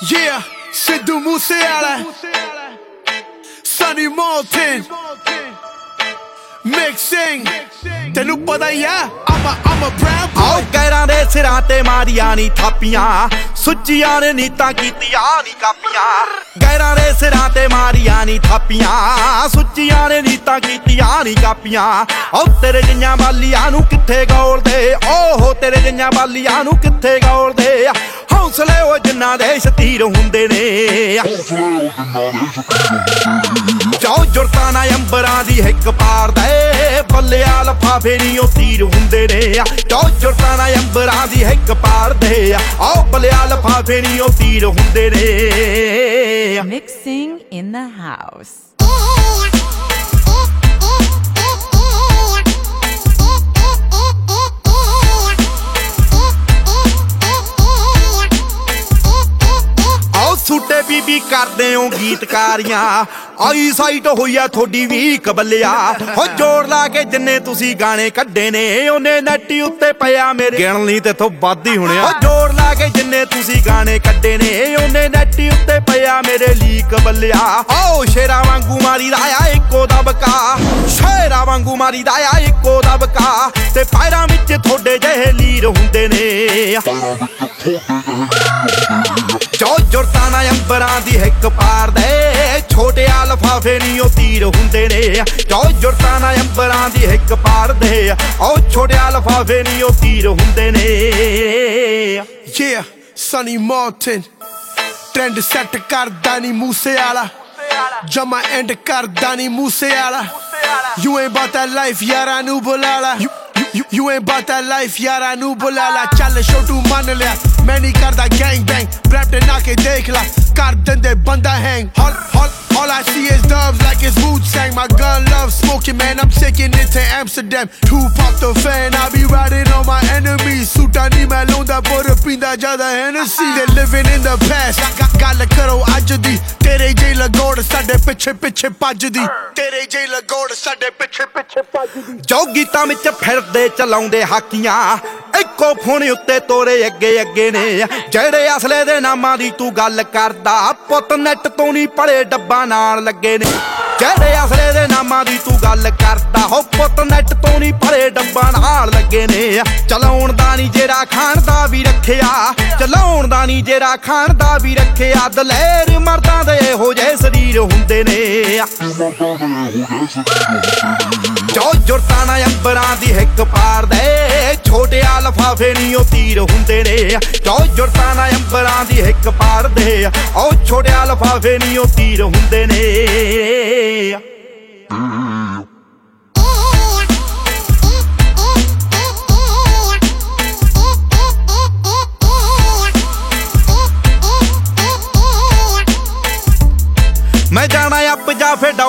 Yeah, Sidhu Moosewala, Sunny Moulton, mixing. ਤੈਨੂੰ ਪਤਾ ਹੀ ਆ I'm a, I'm ਆਓ ਗੈਰਾਂ ਦੇ ਸਿਰਾਂ ਤੇ ਮਾਰੀਆਂ ਨੀ ਥਾਪੀਆਂ ਸੁੱਚੀਆਂ ਨੇ ਨੀਤਾਂ ਕੀਤੀਆਂ ਨੀ ਕਾਪੀਆਂ ਗੈਰਾਂ ਦੇ ਸਿਰਾਂ ਤੇ ਮਾਰੀਆਂ ਨੀ ਥਾਪੀਆਂ ਸੁੱਚੀਆਂ ਨੇ ਨੀਤਾਂ ਕੀਤੀਆਂ ਨੀ ਕਾਪੀਆਂ ਓ ਤੇਰੇ ਜਿਹੀਆਂ ਬਾਲੀਆਂ ਨੂੰ ਕਿੱਥੇ ਗੋਲਦੇ ਓਹੋ ਤੇਰੇ ਜਿਹੀਆਂ ਬਾਲੀਆਂ ਨੂੰ ਕਿੱਥੇ ਗੋਲਦੇ ਹੌਸਲੇ ਉਹ ਜਿੰਨਾਂ ਦੇ ਸ਼ਤੀਰ ਹੁੰਦੇ ਨੇ। ਜਾਓ ਜੁਰਤਾਂ ਨਾ ਅੰਬਰਾਂ ਦੀ ਹਿੱਕ ਪਾਰਦੇ ਬੱਲਿਆ ਲਫਾਫੇ ਨਹੀਂ ਉਹ ਤੀਰ ਹੁੰਦੇ ਨੇ। ਜਾਓ ਜੁਰਤਾਂ ਨਾ ਅੰਬਰਾਂ ਦੀ ਹਿੱਕ ਪਾਰਦੇ ਆਓ ਬੱਲਿਆ ਲਫਾਫੇ ਨਹੀਂ ਉਹ ਤੀਰ ਹੁੰਦੇ ਨੇ। Mixing in the house. ਛੁੱਟੇ ਬੀਬੀ ਕਰਦੇ ਹੋ ਗੀਤਕਾਰੀਆਂ। ਆਈ ਸਾਈਟ ਹੋਈਆ ਤੁਹਾਡੀ ਵੀ ਕਬਲਿਆ। ਹੋ ਜੋੜ ਲਾ ਕੇ ਜਿੰਨੇ ਤੁਸੀਂ ਗਾਣੇ ਕੱਢੇ ਨੇ ਉਹਨੇ ਨੈਟੀ ਉੱਤੇ ਪਿਆ ਮੇਰੇ। ਗਿਣ ਲਈ ਤੇ ਤੋਂ ਵੱਧ ਹੀ ਹੋਣਿਆ ਹੋ ਜੋੜ ਲਾ ਕੇ ਜਿੰਨੇ ਤੁਸੀਂ ਗਾਣੇ ਕੱਢੇ ਨੇ। ਉਹਨੇ ਨੈਟੀ ਉੱਤੇ ਪਿਆ ਮੇਰੇ ਲਈ ਕਬਲਿਆ ਆਓ ਸ਼ੇਰਾ ਵਾਂਗੂ ਮਾਰੀ ਦਾ ਆ ਇੱਕੋ ਦਬਕਾ। ਸ਼ੇਰਾ ਵਾਂਗੂ ਮਾਰੀ ਦਾ ਆ ਇੱਕੋ ਦਬਕਾ। ਤੇ ਪੈਰਾਂ ਵਿੱਚ ਤੁਹਾਡੇ ਜਿਹੇ ਲੀਰ ਹੁੰਦੇ ਨੇ। ਜੋ ਜੁਰਤਾਂ ਨਾ ਅੰਬਰਾਂ ਦੀ ਹਿੱਕ ਪਾਰਦੇ ਛੋਟੇ ਆ ਲਫਾਫੇ ਨਹੀਂ ਉਹ ਤੀਰ ਹੁੰਦੇ ਨੇ। ਜੋ ਜੁਰਤਾਂ ਨਾ ਅੰਬਰਾਂ ਦੀ ਹਿੱਕ ਪਾਰਦੇ ਉਹ ਛੋਟੇ ਆ ਲਫਾਫੇ ਨਹੀਂ ਉਹ ਤੀਰ ਹੁੰਦੇ ਨੇ। Yeah, Sunny Moulton, trend set ਕਰਦਾ ਨੀ ਮੂਸੇਵਾਲਾ ਜਮਾ ਐਂਡ ਕਰਦਾ ਨੀ Moosewala You ain't about that life, ਯਾਰਾਂ ਨੂੰ ਬੁਲਾ ਲਾ You, you, you, you ain't about that life, ਯਾਰਾਂ ਨੂੰ ਬੁਲਾ ਲਾ ਚੱਲ ਛੋਟੂ ਮੰਨ ਲਿਆ ਮੈਂ ਨਹੀਂ ਕਰਦਾ ਗੈਂਗ ਬੈਂਗ ਰੈਪ ਤੇ ਨਾ ਕੇ ਦੇਖ ਲਾ ਕਰ ਦਿੰਦੇ ਬੰਦਾ hang All, all, all I see is dubs like it's Wu-Tang My gun loves smoking, man, I'm taking it to Amsterdam Tupac the fan, I be riding on my enemies ਜ਼ਿਆਦਾ Hennessy They living in the past, ਗ- ਗ- ਗੱਲ ਕਰੋ ਅੱਜ ਦੀ। ਤੇਰੇ ਜੇ ਲਗੋੜ ਸਾਡੇ ਪਿੱਛੇ ਪਿੱਛੇ ਭੱਜਦੀ। ਤੇਰੇ ਜੇ ਲਗੋੜ ਸਾਡੇ ਪਿੱਛੇ ਪਿੱਛੇ ਭੱਜਦੀ। ਜੋ ਗੀਤਾਂ ਵਿੱਚ ਫਿਰਦੇ ਚਲਾਉਂਦੇ ਹਾਕੀਆਂ। ਇੱਕੋ ਫੋਨ ਉੱਤੇ ਤੋਰੇ ਅੱਗੇ ਅੱਗੇ ਨੇ। ਜਿਹੜੇ ਅਸਲੇ ਦੇ ਨਾਮਾਂ ਦੀ ਤੂੰ ਗੱਲ ਕਰਦਾ। ਪੁੱਤ ਨੈਟ ਤੋਂ ਨਹੀਂ ਪੜੇ ਡੱਬਾ ਨਾਲ ਲੱਗੇ ਨੇ। ਜਿਹੜੇ ਅਸਲੇ ਦੇ ਨਾਮਾਂ ਦੀ ਤੂੰ ਗੱਲ ਕਰਦਾ। ਹੋ ਪੁੱਤ ਨੈਟ ਤੋਂ ਨਹੀਂ ਲੱਗੇ ਨੇ ਚਲਾਉਣ ਦਾ ਨਹੀਂ ਜਿਹੜਾ ਖਾਣ ਦਾ ਵੀ ਰੱਖਿਆ। ਚਲਾਉਣ ਦਾ ਨਹੀਂ ਜਿਹੜਾ ਖਾਣ ਦਾ ਵੀ ਰੱਖਿਆ। ਦਲੇਰ ਮਰਦਾਂ ਦੇ ਇਹੋ ਜਿਹੇ ਸਰੀਰ ਹੁੰਦੇ ਨੇ ਜੋ ਜੁਰਤਾਂ ਨਾ ਅੰਬਰਾਂ ਦੀ ਹਿੱਕ ਪਾਰਦੇ ਛੋਟੇ ਆ ਲਫਾਫੇ ਨਹੀਂ ਉਹ ਤੀਰ ਹੁੰਦੇ ਨੇ ਜੋ ਜੁਰਤਾਂ ਨਾ ਅੰਬਰਾਂ ਦੀ ਹਿੱਕ ਪਾਰ ਦੇ, ਉਹ ਛੋਟੇ ਆ ਲਫਾਫੇ ਨਹੀਂ ਉਹ ਤੀਰ ਹੁੰਦੇ ਨੇ।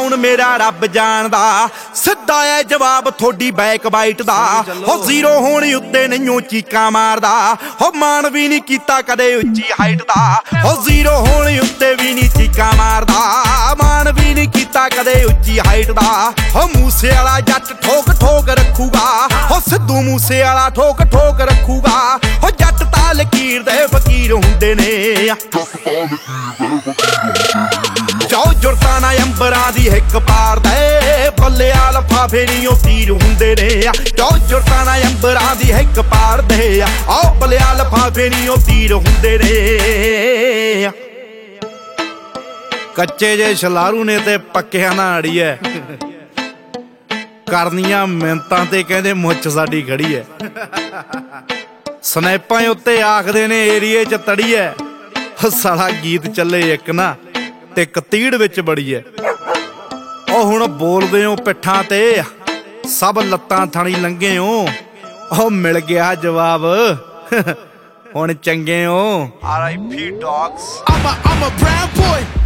ਡਾਊਨ ਮੇਰਾ ਰੱਬ ਜਾਣਦਾ। ਸਿੱਧਾ ਐ ਜਵਾਬ ਥੋੜੀ ਬੈਕ ਬਾਈਟ ਦਾ। ਹੋ ਜ਼ੀਰੋ ਹੋਣ ਉੱਤੇ ਨਹੀਂਓ ਚੀਕਾਂ ਮਾਰਦਾ। ਹੋ ਮਾਣ ਵੀ ਨਹੀਂ ਕੀਤਾ ਕਦੇ ਉੱਚੀ ਹਾਈਟ ਦਾ। ਹੋ ਜ਼ੀਰੋ ਹੋਣ ਉੱਤੇ ਵੀ ਨਹੀਂ ਚੀਕਾਂ ਮਾਰਦਾ। ਮਾਣ ਵੀ ਨਹੀਂ ਕੀਤਾ ਕਦੇ ਉੱਚੀ ਹਾਈਟ ਦਾ। ਹੋ ਮੂਸੇ ਵਾਲਾ ਜੱਟ ਠੋਕ ਠੋਕ ਰੱਖੂਗਾ। ਹੋ ਸਿੱਧੂ ਮੂਸੇ ਵਾਲਾ ਠੋਕ ਠੋਕ ਰੱਖੂਗਾ। ਹੋ ਜੱਟ ਤਾਂ ਲਕੀਰ ਦੇ ਫਕੀਰ ਹੁੰਦੇ ਨੇ। ਜੋ ਜੁਰਤਾਂ ਨਾ। ਅੰਬਰਾਂ ਦੀ ਹਿੱਕ ਪਾਰਦੇ ਬੱਲਿਆ ਲਫਾਫੇ ਨਹੀਂ ਤੀਰ ਹੁੰਦੇ ਨੇ ਜੋ ਜੁਰਤਾਂ ਨਾ ਅੰਬਰਾਂ ਦੀ ਹਿੱਕ ਪਾਰਦੇ ਆਓ ਬੱਲਿਆ ਲਫਾਫੇ ਨਹੀਂ ਤੀਰ ਹੁੰਦੇ ਨੇ ਕੱਚੇ ਜੇ ਛਲਾਰੂ ਨੇ ਤੇ ਪੱਕਿਆਂ ਨਾ ਅੜੀਐ ਕਰਨੀਆਂ ਮਿੰਤਾਂ ਤੇ ਕਹਿੰਦੇ ਮੁੱਛ ਸਾਡੀ ਖੜੀ ਐ। ਸਨੈਪਾਂ ਉੱਤੇ ਆਖਦੇ ਨੇ ਏਰੀਏ 'ਚ ਤੜੀਐ ਸਾਲਾ ਗੀਤ ਚੱਲੇ ਇੱਕ ਨਾ ਤੇ ਕਤੀੜ ਵਿੱਚ ਬੜੀ ਐ। ਉਹ ਹੁਣ ਬੋਲਦੇ ਹੋ ਪਿੱਠਾਂ ਤੇ ਸਭ ਲੱਤਾਂ ਥਾਣੀ ਲੰਗੇ ਹੋ। ਉਹ ਮਿਲ ਗਿਆ ਜਵਾਬ। ਹੁਣ ਚੰਗੇ ਹੋ। RIP dogs I'm a, I'm a brown boy